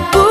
Abu